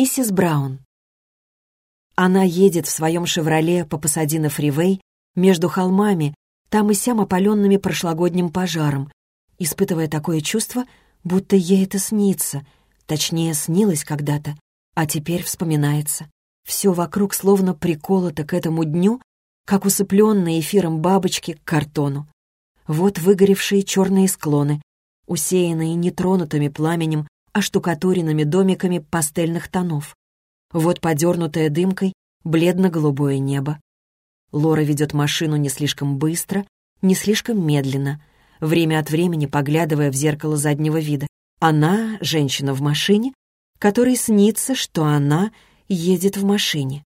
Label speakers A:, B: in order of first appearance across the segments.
A: Миссис Браун. Она едет в своем «Шевроле» по Пасадино Фривей между холмами, там и сям опаленными прошлогодним пожаром, испытывая такое чувство, будто ей это снится, точнее, снилось когда-то, а теперь вспоминается. Все вокруг словно приколото к этому дню, как усыпленные эфиром бабочки к картону. Вот выгоревшие черные склоны, усеянные нетронутыми пламенем, оштукатуренными домиками пастельных тонов. Вот подернутое дымкой бледно-голубое небо. Лора ведет машину не слишком быстро, не слишком медленно, время от времени поглядывая в зеркало заднего вида. Она — женщина в машине, которой снится, что она едет в машине.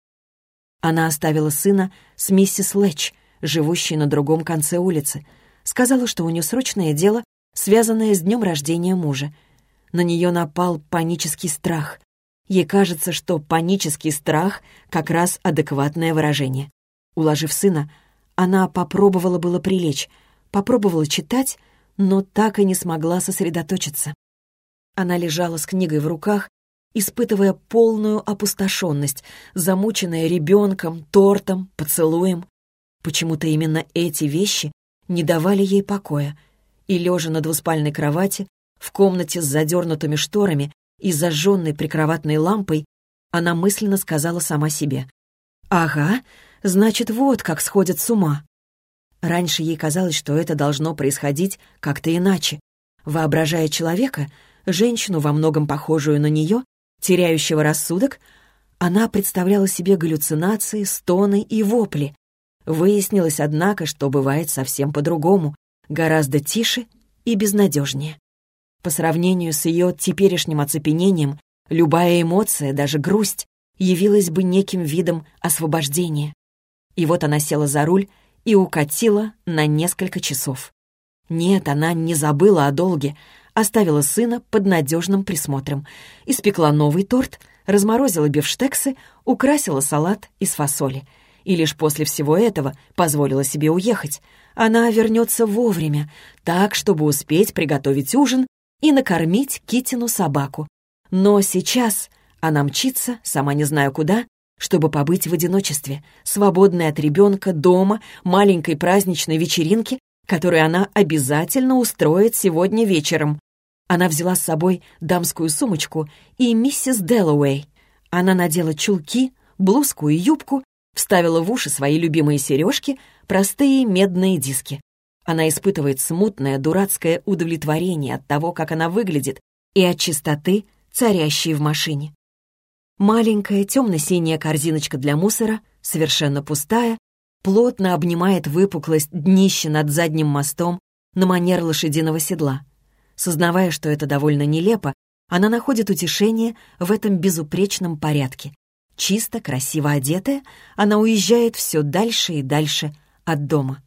A: Она оставила сына с миссис Лэч, живущей на другом конце улицы. Сказала, что у нее срочное дело, связанное с днем рождения мужа. На нее напал панический страх. Ей кажется, что панический страх — как раз адекватное выражение. Уложив сына, она попробовала было прилечь, попробовала читать, но так и не смогла сосредоточиться. Она лежала с книгой в руках, испытывая полную опустошенность, замученная ребенком, тортом, поцелуем. Почему-то именно эти вещи не давали ей покоя, и, лежа на двуспальной кровати, в комнате с задернутыми шторами, и зажженной прикроватной лампой, она мысленно сказала сама себе. «Ага, значит, вот как сходят с ума». Раньше ей казалось, что это должно происходить как-то иначе. Воображая человека, женщину, во многом похожую на нее, теряющего рассудок, она представляла себе галлюцинации, стоны и вопли. Выяснилось, однако, что бывает совсем по-другому, гораздо тише и безнадежнее. По сравнению с ее теперешним оцепенением, любая эмоция, даже грусть, явилась бы неким видом освобождения. И вот она села за руль и укатила на несколько часов. Нет, она не забыла о долге, оставила сына под надежным присмотром, испекла новый торт, разморозила бифштексы, украсила салат из фасоли. И лишь после всего этого позволила себе уехать. Она вернется вовремя, так, чтобы успеть приготовить ужин и накормить Китину собаку. Но сейчас она мчится, сама не знаю куда, чтобы побыть в одиночестве, свободной от ребенка, дома, маленькой праздничной вечеринки, которую она обязательно устроит сегодня вечером. Она взяла с собой дамскую сумочку и миссис Дэллоуэй. Она надела чулки, блузку и юбку, вставила в уши свои любимые сережки, простые медные диски. Она испытывает смутное, дурацкое удовлетворение от того, как она выглядит, и от чистоты, царящей в машине. Маленькая темно-синяя корзиночка для мусора, совершенно пустая, плотно обнимает выпуклость днища над задним мостом на манер лошадиного седла. Сознавая, что это довольно нелепо, она находит утешение в этом безупречном порядке. Чисто, красиво одетая, она уезжает все дальше и дальше от дома.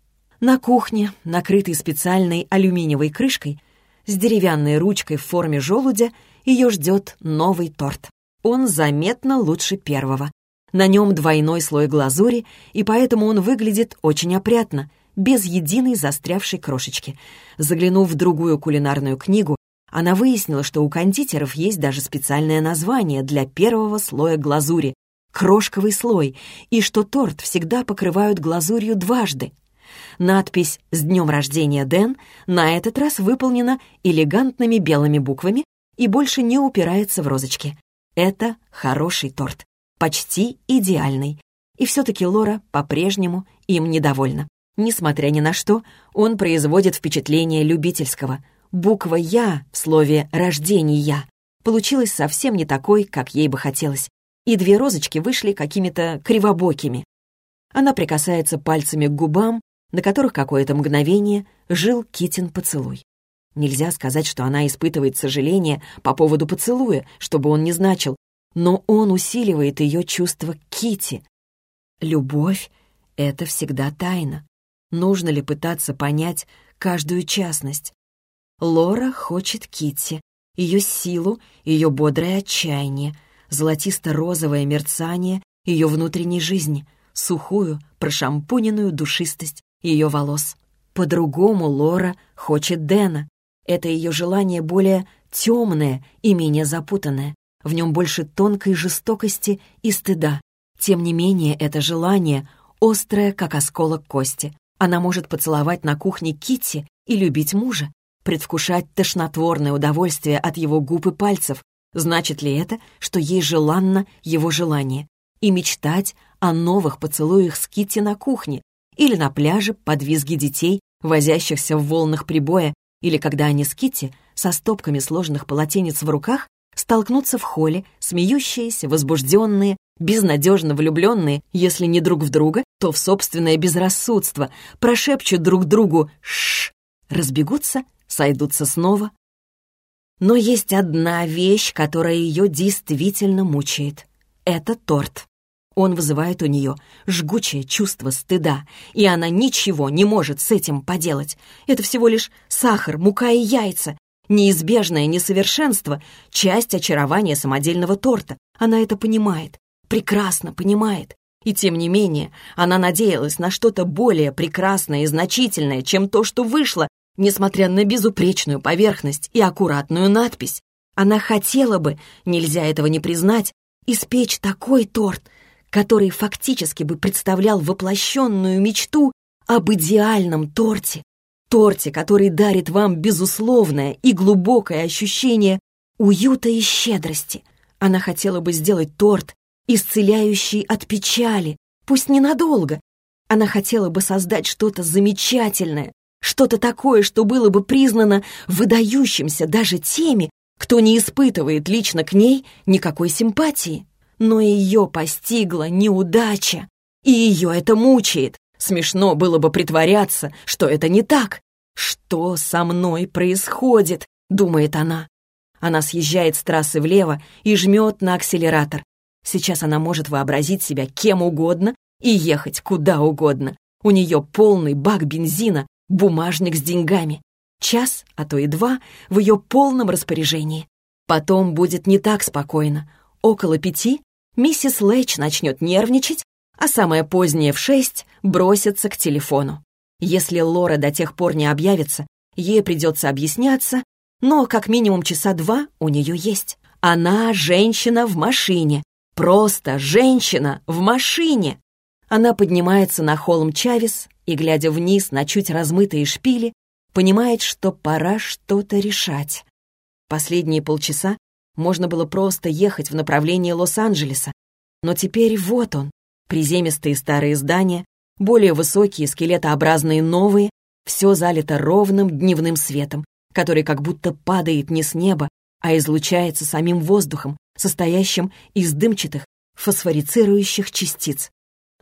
A: На кухне, накрытой специальной алюминиевой крышкой, с деревянной ручкой в форме желудя, ее ждет новый торт. Он заметно лучше первого. На нем двойной слой глазури, и поэтому он выглядит очень опрятно, без единой застрявшей крошечки. Заглянув в другую кулинарную книгу, она выяснила, что у кондитеров есть даже специальное название для первого слоя глазури — крошковый слой, и что торт всегда покрывают глазурью дважды — Надпись «С днем рождения, Дэн» на этот раз выполнена элегантными белыми буквами и больше не упирается в розочки. Это хороший торт, почти идеальный. И все-таки Лора по-прежнему им недовольна. Несмотря ни на что, он производит впечатление любительского. Буква «Я» в слове «рождение» получилась совсем не такой, как ей бы хотелось. И две розочки вышли какими-то кривобокими. Она прикасается пальцами к губам, на которых какое-то мгновение жил Китин поцелуй. Нельзя сказать, что она испытывает сожаление по поводу поцелуя, чтобы он не значил, но он усиливает ее чувство Кити. Любовь — это всегда тайна. Нужно ли пытаться понять каждую частность? Лора хочет Кити, ее силу, ее бодрое отчаяние, золотисто-розовое мерцание ее внутренней жизни, сухую, прошампуненную душистость ее волос. По-другому Лора хочет Дэна. Это ее желание более темное и менее запутанное. В нем больше тонкой жестокости и стыда. Тем не менее, это желание острое, как осколок кости. Она может поцеловать на кухне Китти и любить мужа, предвкушать тошнотворное удовольствие от его губ и пальцев. Значит ли это, что ей желанно его желание? И мечтать о новых поцелуях с Китти на кухне или на пляже под визги детей, возящихся в волнах прибоя, или когда они с Китти со стопками сложенных полотенец в руках столкнутся в холле, смеющиеся, возбужденные, безнадежно влюбленные, если не друг в друга, то в собственное безрассудство, прошепчут друг другу «шш», разбегутся, сойдутся снова. Но есть одна вещь, которая ее действительно мучает. Это торт. Он вызывает у нее жгучее чувство стыда, и она ничего не может с этим поделать. Это всего лишь сахар, мука и яйца. Неизбежное несовершенство — часть очарования самодельного торта. Она это понимает, прекрасно понимает. И тем не менее, она надеялась на что-то более прекрасное и значительное, чем то, что вышло, несмотря на безупречную поверхность и аккуратную надпись. Она хотела бы, нельзя этого не признать, испечь такой торт, который фактически бы представлял воплощенную мечту об идеальном торте. Торте, который дарит вам безусловное и глубокое ощущение уюта и щедрости. Она хотела бы сделать торт, исцеляющий от печали, пусть ненадолго. Она хотела бы создать что-то замечательное, что-то такое, что было бы признано выдающимся даже теми, кто не испытывает лично к ней никакой симпатии. Но ее постигла неудача, и ее это мучает. Смешно было бы притворяться, что это не так. «Что со мной происходит?» — думает она. Она съезжает с трассы влево и жмет на акселератор. Сейчас она может вообразить себя кем угодно и ехать куда угодно. У нее полный бак бензина, бумажник с деньгами. Час, а то и два, в ее полном распоряжении. Потом будет не так спокойно. Около пяти миссис Лэч начнет нервничать, а самое позднее в шесть бросится к телефону. Если Лора до тех пор не объявится, ей придется объясняться, но как минимум часа два у нее есть. Она женщина в машине. Просто женщина в машине. Она поднимается на холм Чавес и, глядя вниз на чуть размытые шпили, понимает, что пора что-то решать. Последние полчаса можно было просто ехать в направлении Лос-Анджелеса. Но теперь вот он, приземистые старые здания, более высокие, скелетообразные новые, все залито ровным дневным светом, который как будто падает не с неба, а излучается самим воздухом, состоящим из дымчатых, фосфорицирующих частиц.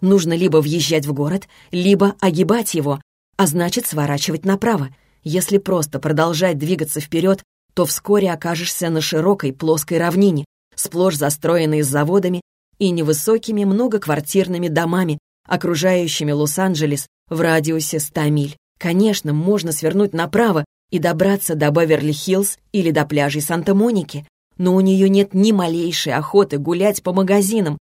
A: Нужно либо въезжать в город, либо огибать его, а значит сворачивать направо. Если просто продолжать двигаться вперед, то вскоре окажешься на широкой плоской равнине, сплошь застроенной заводами и невысокими многоквартирными домами, окружающими Лос-Анджелес в радиусе 100 миль. Конечно, можно свернуть направо и добраться до Беверли-Хиллз или до пляжей Санта-Моники, но у нее нет ни малейшей охоты гулять по магазинам,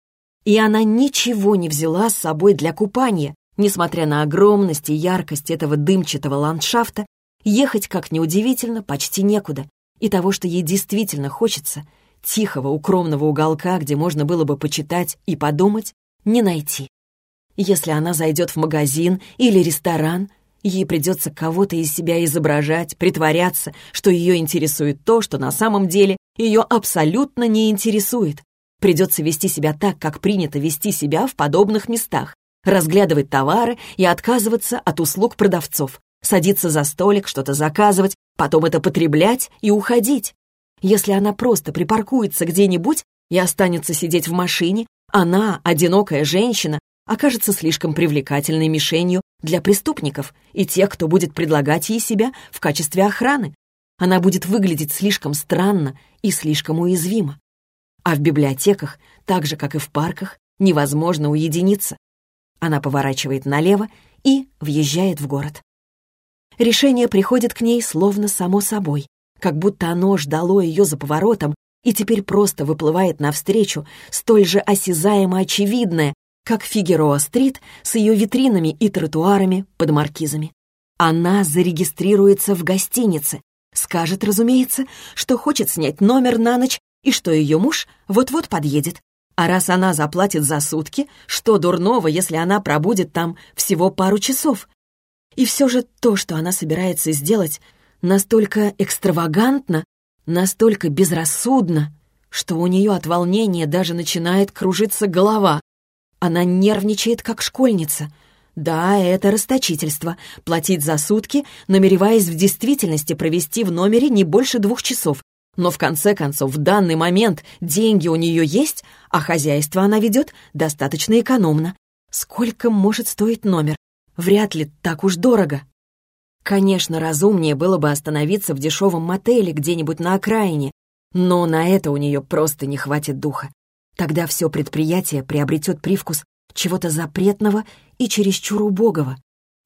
A: и она ничего не взяла с собой для купания. Несмотря на огромность и яркость этого дымчатого ландшафта, ехать, как неудивительно, почти некуда и того, что ей действительно хочется, тихого, укромного уголка, где можно было бы почитать и подумать, не найти. Если она зайдет в магазин или ресторан, ей придется кого-то из себя изображать, притворяться, что ее интересует то, что на самом деле ее абсолютно не интересует. Придется вести себя так, как принято вести себя в подобных местах, разглядывать товары и отказываться от услуг продавцов, садиться за столик, что-то заказывать, потом это потреблять и уходить. Если она просто припаркуется где-нибудь и останется сидеть в машине, она, одинокая женщина, окажется слишком привлекательной мишенью для преступников и тех, кто будет предлагать ей себя в качестве охраны. Она будет выглядеть слишком странно и слишком уязвимо. А в библиотеках, так же, как и в парках, невозможно уединиться. Она поворачивает налево и въезжает в город. Решение приходит к ней словно само собой, как будто оно ждало ее за поворотом и теперь просто выплывает навстречу, столь же осязаемо очевидное, как Фигероа-стрит с ее витринами и тротуарами под маркизами. Она зарегистрируется в гостинице, скажет, разумеется, что хочет снять номер на ночь и что ее муж вот-вот подъедет. А раз она заплатит за сутки, что дурного, если она пробудет там всего пару часов? И все же то, что она собирается сделать, настолько экстравагантно, настолько безрассудно, что у нее от волнения даже начинает кружиться голова. Она нервничает, как школьница. Да, это расточительство — платить за сутки, намереваясь в действительности провести в номере не больше двух часов. Но в конце концов, в данный момент деньги у нее есть, а хозяйство она ведет достаточно экономно. Сколько может стоить номер? Вряд ли так уж дорого. Конечно, разумнее было бы остановиться в дешевом мотеле где-нибудь на окраине, но на это у нее просто не хватит духа. Тогда все предприятие приобретет привкус чего-то запретного и чересчур убогого.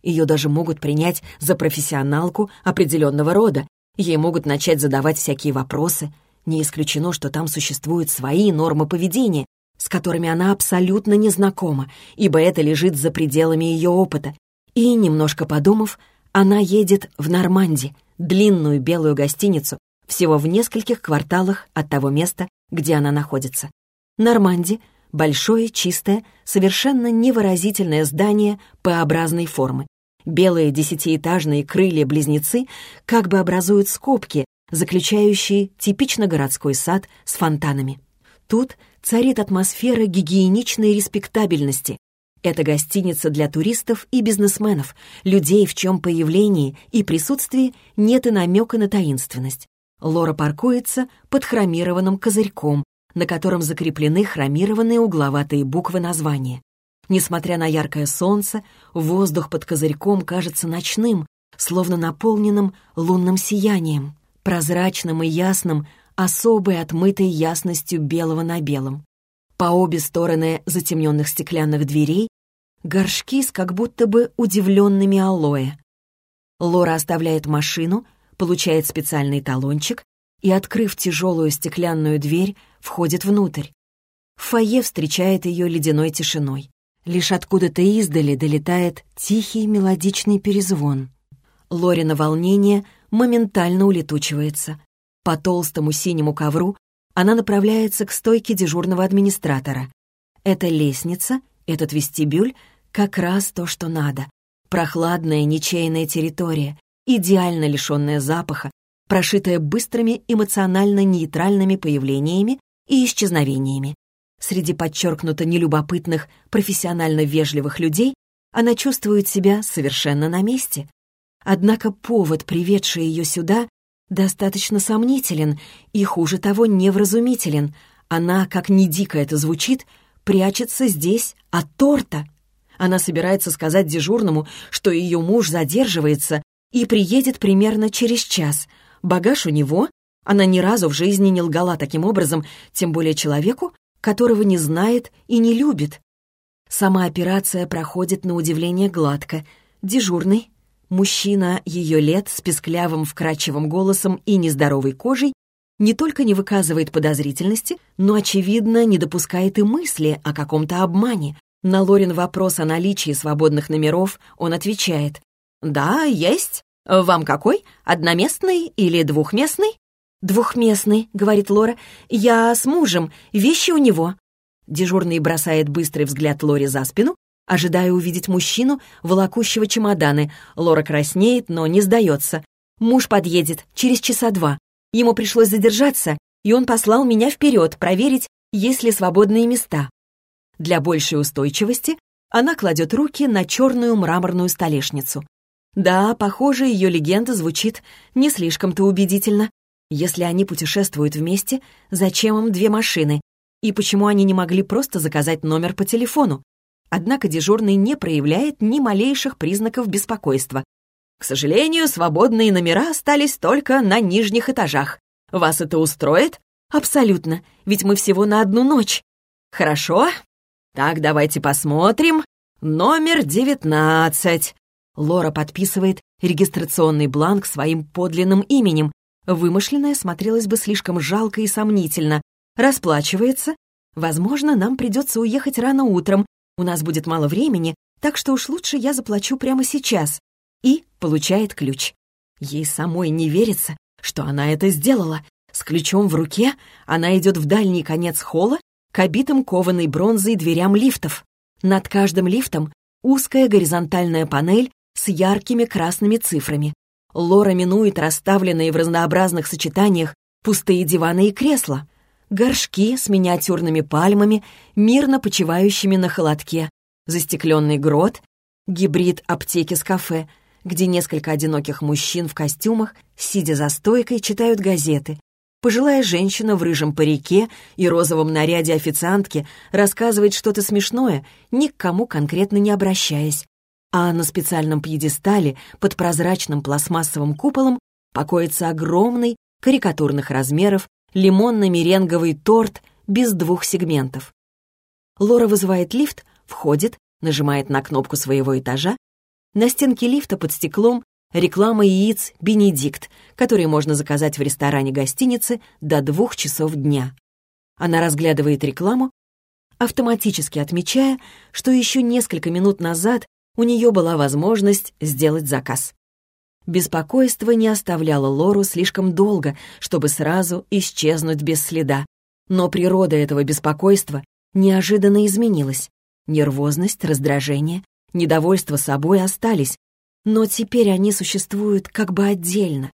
A: Ее даже могут принять за профессионалку определенного рода, ей могут начать задавать всякие вопросы. Не исключено, что там существуют свои нормы поведения, с которыми она абсолютно не знакома, ибо это лежит за пределами ее опыта. И, немножко подумав, она едет в Норманди, длинную белую гостиницу, всего в нескольких кварталах от того места, где она находится. Норманди — большое, чистое, совершенно невыразительное здание П-образной формы. Белые десятиэтажные крылья-близнецы как бы образуют скобки, заключающие типично городской сад с фонтанами. Тут царит атмосфера гигиеничной респектабельности, это гостиница для туристов и бизнесменов, людей, в чем появлении и присутствии нет и намека на таинственность. Лора паркуется под хромированным козырьком, на котором закреплены хромированные угловатые буквы названия. Несмотря на яркое солнце, воздух под козырьком кажется ночным, словно наполненным лунным сиянием, прозрачным и ясным, особой отмытой ясностью белого на белом. По обе стороны затемненных стеклянных дверей горшки с как будто бы удивленными алоэ. Лора оставляет машину, получает специальный талончик и, открыв тяжелую стеклянную дверь, входит внутрь. Фойе встречает ее ледяной тишиной. Лишь откуда-то издали долетает тихий мелодичный перезвон. Лорина волнение моментально улетучивается. По толстому синему ковру она направляется к стойке дежурного администратора. Эта лестница, этот вестибюль как раз то, что надо. Прохладная, ничейная территория, идеально лишенная запаха, прошитая быстрыми эмоционально нейтральными появлениями и исчезновениями. Среди подчеркнуто нелюбопытных, профессионально вежливых людей она чувствует себя совершенно на месте. Однако повод, приведший ее сюда, достаточно сомнителен и, хуже того, невразумителен. Она, как ни дико это звучит, прячется здесь от торта. Она собирается сказать дежурному, что ее муж задерживается и приедет примерно через час. Багаж у него. Она ни разу в жизни не лгала таким образом, тем более человеку, которого не знает и не любит. Сама операция проходит на удивление гладко. Дежурный, мужчина ее лет с песклявым вкрадчивым голосом и нездоровой кожей, не только не выказывает подозрительности, но, очевидно, не допускает и мысли о каком-то обмане, на Лорин вопрос о наличии свободных номеров он отвечает. «Да, есть. Вам какой? Одноместный или двухместный?» «Двухместный», — говорит Лора. «Я с мужем. Вещи у него». Дежурный бросает быстрый взгляд Лоре за спину, ожидая увидеть мужчину, волокущего чемоданы. Лора краснеет, но не сдается. Муж подъедет через часа два. Ему пришлось задержаться, и он послал меня вперед проверить, есть ли свободные места. Для большей устойчивости она кладет руки на черную мраморную столешницу. Да, похоже, ее легенда звучит не слишком-то убедительно. Если они путешествуют вместе, зачем им две машины? И почему они не могли просто заказать номер по телефону? Однако дежурный не проявляет ни малейших признаков беспокойства. К сожалению, свободные номера остались только на нижних этажах. Вас это устроит? Абсолютно, ведь мы всего на одну ночь. Хорошо, так, давайте посмотрим. Номер девятнадцать. Лора подписывает регистрационный бланк своим подлинным именем. Вымышленное смотрелось бы слишком жалко и сомнительно. Расплачивается. Возможно, нам придется уехать рано утром. У нас будет мало времени, так что уж лучше я заплачу прямо сейчас. И получает ключ. Ей самой не верится, что она это сделала. С ключом в руке она идет в дальний конец холла к обитым кованой бронзой дверям лифтов. Над каждым лифтом узкая горизонтальная панель с яркими красными цифрами. Лора минует расставленные в разнообразных сочетаниях пустые диваны и кресла, горшки с миниатюрными пальмами, мирно почивающими на холодке, застекленный грот, гибрид аптеки с кафе, где несколько одиноких мужчин в костюмах, сидя за стойкой, читают газеты. Пожилая женщина в рыжем парике и розовом наряде официантки рассказывает что-то смешное, ни к кому конкретно не обращаясь. А на специальном пьедестале под прозрачным пластмассовым куполом покоится огромный, карикатурных размеров, лимонно-меренговый торт без двух сегментов. Лора вызывает лифт, входит, нажимает на кнопку своего этажа. На стенке лифта под стеклом реклама яиц «Бенедикт», которые можно заказать в ресторане гостиницы до двух часов дня. Она разглядывает рекламу, автоматически отмечая, что еще несколько минут назад у нее была возможность сделать заказ. Беспокойство не оставляло Лору слишком долго, чтобы сразу исчезнуть без следа. Но природа этого беспокойства неожиданно изменилась. Нервозность, раздражение, недовольство собой остались, но теперь они существуют как бы отдельно.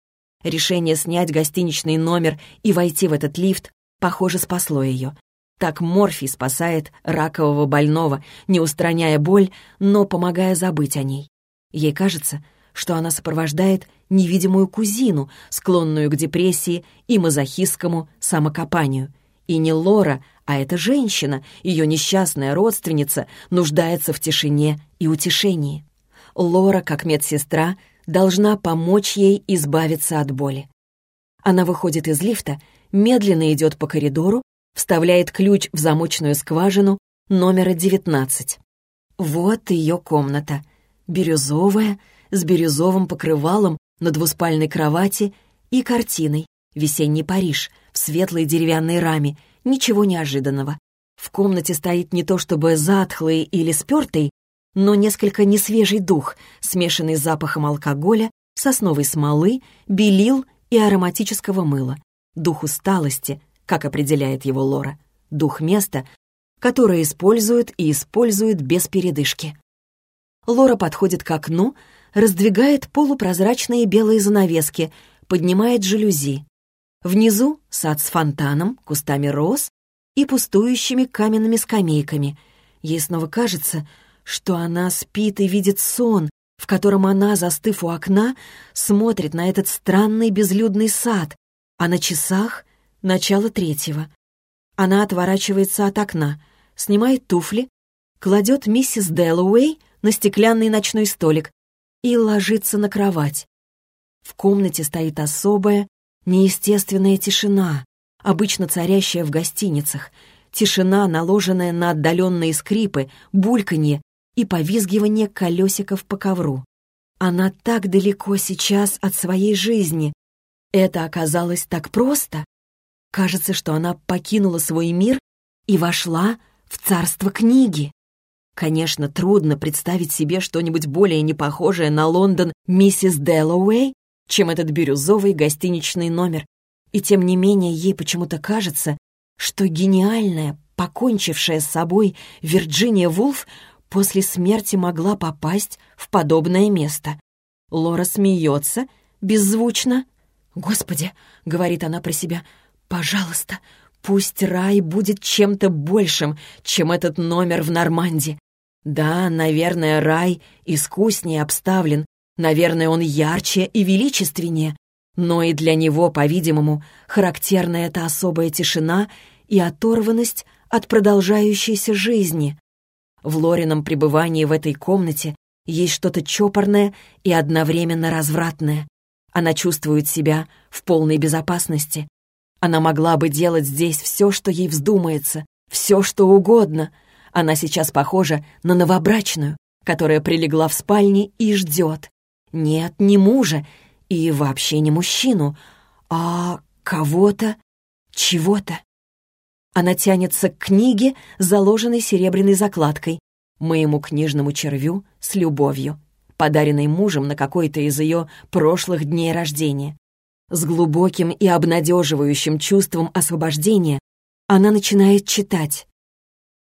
A: Решение снять гостиничный номер и войти в этот лифт, похоже, спасло ее. Так морфий спасает ракового больного, не устраняя боль, но помогая забыть о ней. Ей кажется, что она сопровождает невидимую кузину, склонную к депрессии и мазохистскому самокопанию. И не Лора, а эта женщина, ее несчастная родственница, нуждается в тишине и утешении. Лора, как медсестра, должна помочь ей избавиться от боли. Она выходит из лифта, медленно идет по коридору, вставляет ключ в замочную скважину номера 19. Вот ее комната. Бирюзовая, с бирюзовым покрывалом на двуспальной кровати и картиной «Весенний Париж» в светлой деревянной раме, ничего неожиданного. В комнате стоит не то чтобы затхлый или спертый, но несколько несвежий дух, смешанный с запахом алкоголя, сосновой смолы, белил и ароматического мыла. Дух усталости, как определяет его Лора. Дух места, которое используют и используют без передышки. Лора подходит к окну, раздвигает полупрозрачные белые занавески, поднимает жалюзи. Внизу сад с фонтаном, кустами роз и пустующими каменными скамейками. Ей снова кажется, что она спит и видит сон, в котором она, застыв у окна, смотрит на этот странный безлюдный сад, а на часах — начало третьего. Она отворачивается от окна, снимает туфли, кладет миссис Дэллоуэй на стеклянный ночной столик, и ложится на кровать. В комнате стоит особая, неестественная тишина, обычно царящая в гостиницах, тишина, наложенная на отдаленные скрипы, бульканье и повизгивание колесиков по ковру. Она так далеко сейчас от своей жизни. Это оказалось так просто. Кажется, что она покинула свой мир и вошла в царство книги. Конечно, трудно представить себе что-нибудь более непохожее на Лондон миссис Дэллоуэй, чем этот бирюзовый гостиничный номер. И тем не менее ей почему-то кажется, что гениальная, покончившая с собой Вирджиния Вулф после смерти могла попасть в подобное место. Лора смеется, беззвучно. «Господи!» — говорит она про себя. «Пожалуйста, пусть рай будет чем-то большим, чем этот номер в Нормандии. Да, наверное, рай искуснее обставлен, наверное, он ярче и величественнее, но и для него, по-видимому, характерна эта особая тишина и оторванность от продолжающейся жизни. В Лорином пребывании в этой комнате есть что-то чопорное и одновременно развратное. Она чувствует себя в полной безопасности. Она могла бы делать здесь все, что ей вздумается, все, что угодно — она сейчас похожа на новобрачную, которая прилегла в спальне и ждет. Нет, не мужа и вообще не мужчину, а кого-то, чего-то. Она тянется к книге, заложенной серебряной закладкой, моему книжному червю с любовью, подаренной мужем на какой-то из ее прошлых дней рождения. С глубоким и обнадеживающим чувством освобождения она начинает читать.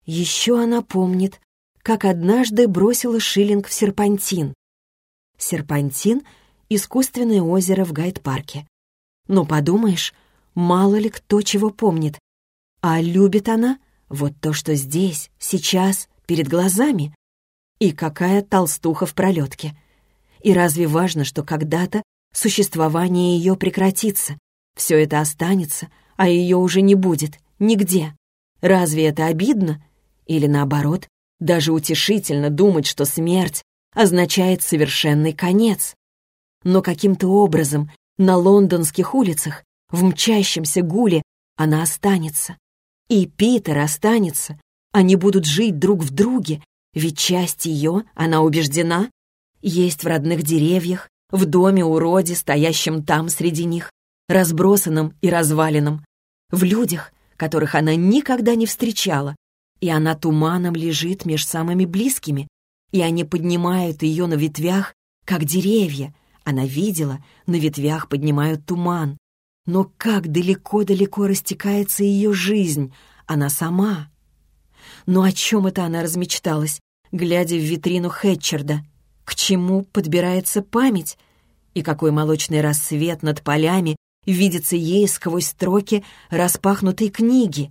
A: Еще она помнит, как однажды бросила шиллинг в серпантин. Серпантин — искусственное озеро в гайд-парке. Но подумаешь, мало ли кто чего помнит. А любит она вот то, что здесь, сейчас, перед глазами. И какая толстуха в пролетке. И разве важно, что когда-то существование ее прекратится? Все это останется, а ее уже не будет, нигде. Разве это обидно? Или наоборот, даже утешительно думать, что смерть означает совершенный конец. Но каким-то образом на лондонских улицах, в мчащемся гуле, она останется. И Питер останется. Они будут жить друг в друге, ведь часть ее, она убеждена, есть в родных деревьях, в доме у Роди, стоящем там среди них, разбросанном и разваленном, в людях, которых она никогда не встречала, и она туманом лежит меж самыми близкими, и они поднимают ее на ветвях, как деревья. Она видела, на ветвях поднимают туман. Но как далеко-далеко растекается ее жизнь, она сама. Но о чем это она размечталась, глядя в витрину Хэтчерда? К чему подбирается память? И какой молочный рассвет над полями видится ей сквозь строки распахнутой книги?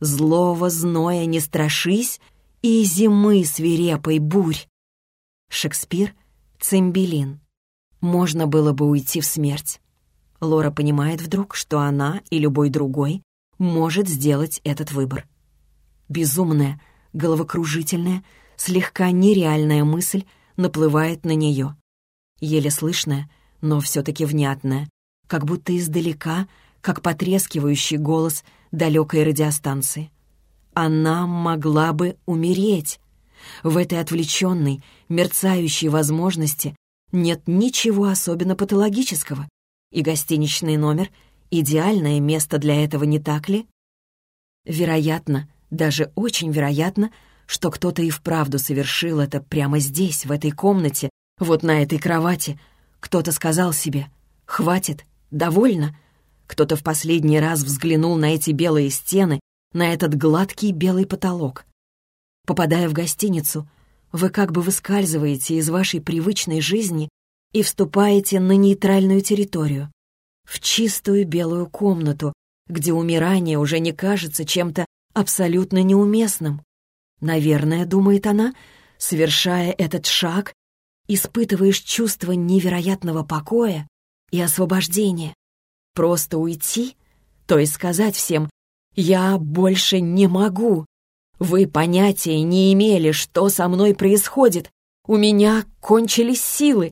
A: Злого зноя не страшись и зимы свирепой бурь. Шекспир, Цимбелин. Можно было бы уйти в смерть. Лора понимает вдруг, что она и любой другой может сделать этот выбор. Безумная, головокружительная, слегка нереальная мысль наплывает на нее. Еле слышная, но все-таки внятная, как будто издалека, как потрескивающий голос далекой радиостанции. Она могла бы умереть. В этой отвлеченной, мерцающей возможности нет ничего особенно патологического. И гостиничный номер — идеальное место для этого, не так ли? Вероятно, даже очень вероятно, что кто-то и вправду совершил это прямо здесь, в этой комнате, вот на этой кровати. Кто-то сказал себе «Хватит, довольно», кто-то в последний раз взглянул на эти белые стены, на этот гладкий белый потолок. Попадая в гостиницу, вы как бы выскальзываете из вашей привычной жизни и вступаете на нейтральную территорию, в чистую белую комнату, где умирание уже не кажется чем-то абсолютно неуместным. Наверное, думает она, совершая этот шаг, испытываешь чувство невероятного покоя и освобождения. Просто уйти, то есть сказать всем «Я больше не могу». Вы понятия не имели, что со мной происходит. У меня кончились силы.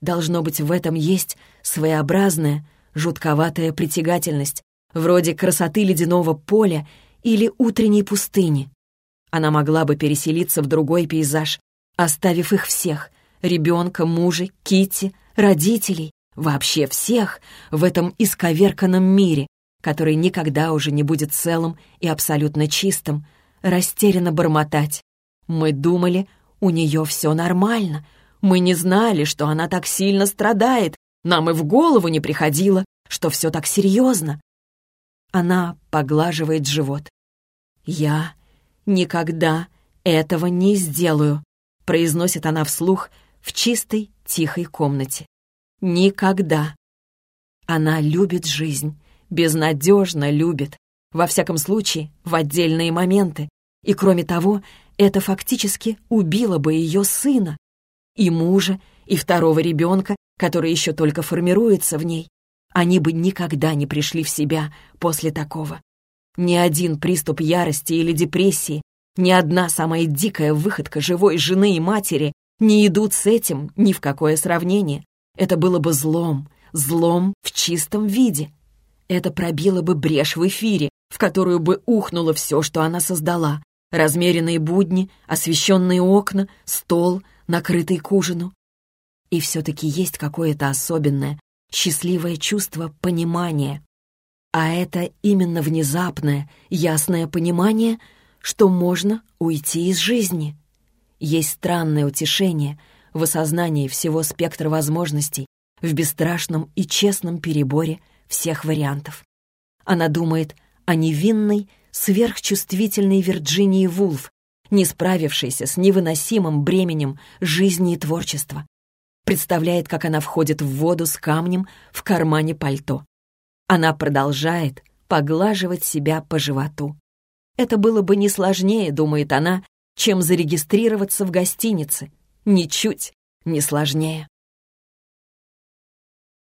A: Должно быть, в этом есть своеобразная, жутковатая притягательность, вроде красоты ледяного поля или утренней пустыни. Она могла бы переселиться в другой пейзаж, оставив их всех — ребенка, мужа, Кити, родителей, Вообще всех в этом исковерканном мире, который никогда уже не будет целым и абсолютно чистым, растерянно бормотать. Мы думали, у нее все нормально. Мы не знали, что она так сильно страдает. Нам и в голову не приходило, что все так серьезно. Она поглаживает живот. «Я никогда этого не сделаю», произносит она вслух в чистой, тихой комнате. Никогда. Она любит жизнь, безнадежно любит, во всяком случае, в отдельные моменты. И кроме того, это фактически убило бы ее сына, и мужа, и второго ребенка, который еще только формируется в ней. Они бы никогда не пришли в себя после такого. Ни один приступ ярости или депрессии, ни одна самая дикая выходка живой жены и матери не идут с этим ни в какое сравнение. Это было бы злом, злом в чистом виде. Это пробило бы брешь в эфире, в которую бы ухнуло все, что она создала. Размеренные будни, освещенные окна, стол, накрытый к ужину. И все-таки есть какое-то особенное, счастливое чувство понимания. А это именно внезапное, ясное понимание, что можно уйти из жизни. Есть странное утешение — в осознании всего спектра возможностей, в бесстрашном и честном переборе всех вариантов. Она думает о невинной, сверхчувствительной Вирджинии Вулф, не справившейся с невыносимым бременем жизни и творчества. Представляет, как она входит в воду с камнем в кармане пальто. Она продолжает поглаживать себя по животу. Это было бы не сложнее, думает она, чем зарегистрироваться в гостинице. Ничуть не сложнее.